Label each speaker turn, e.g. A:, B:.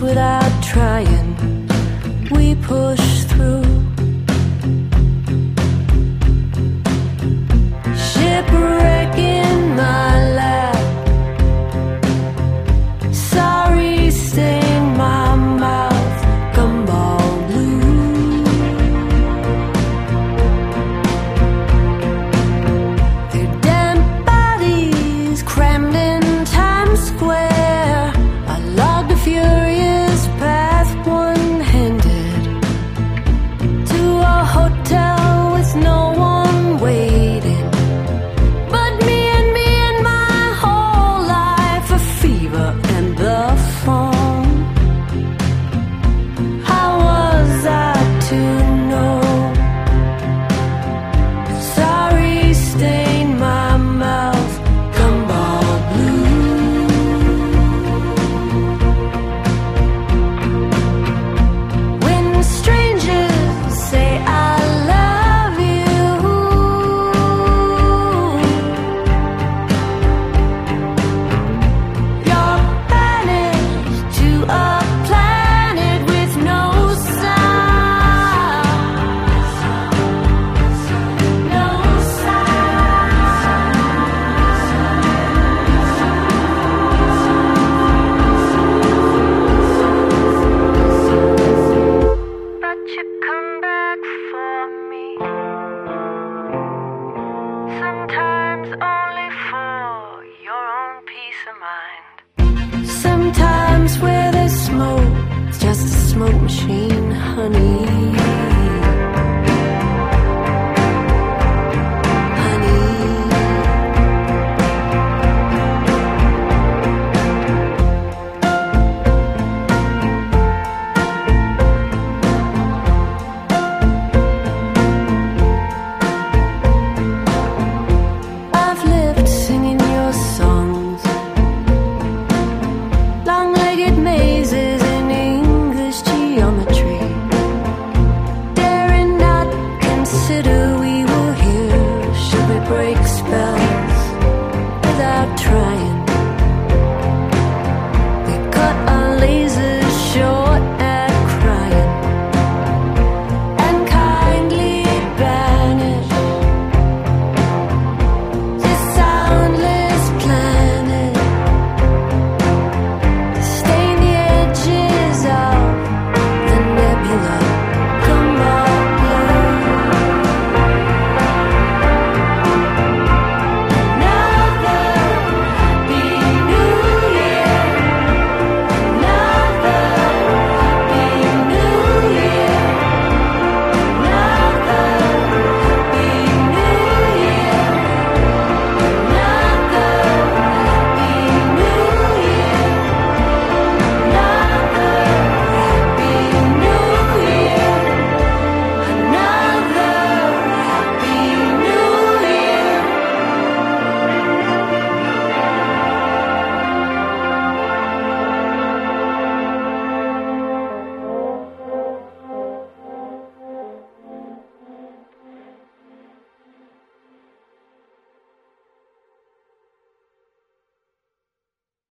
A: without spell.